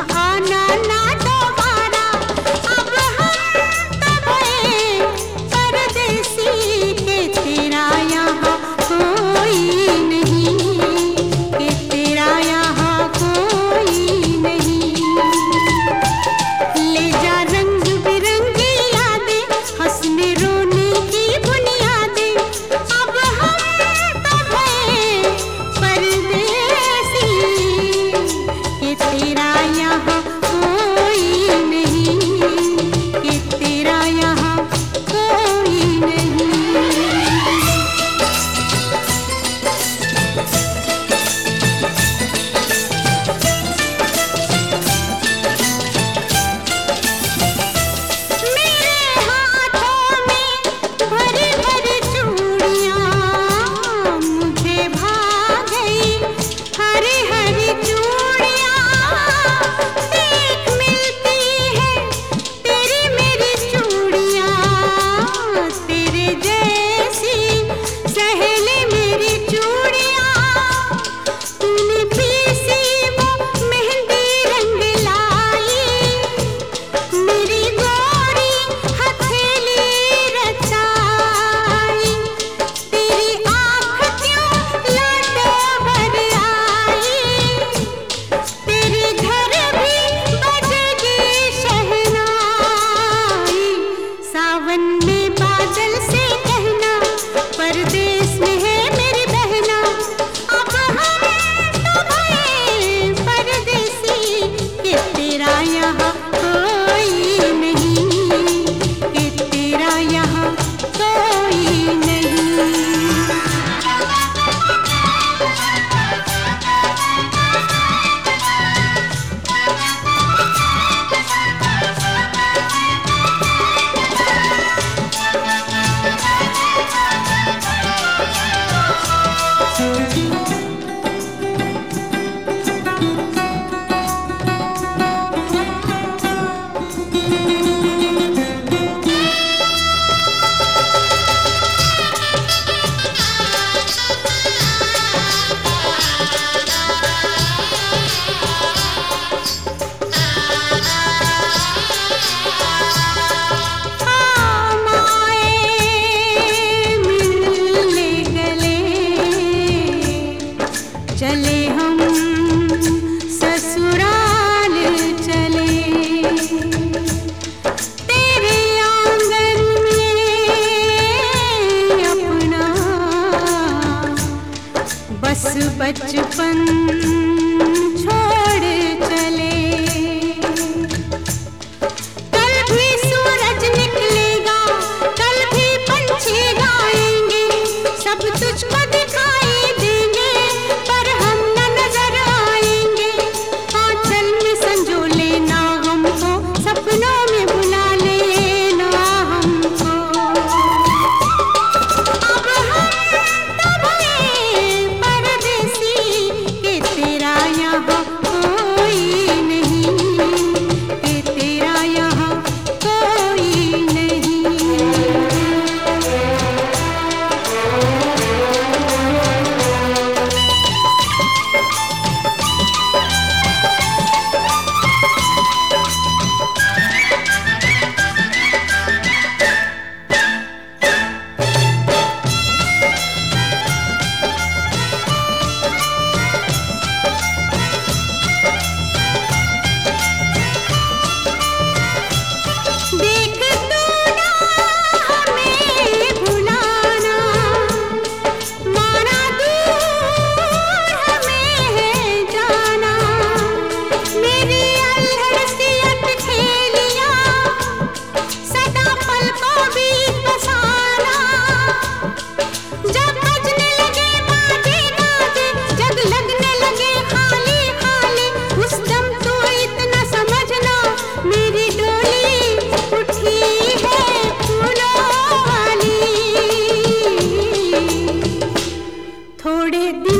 Ah. में बादल से बचपन थोड़े दिन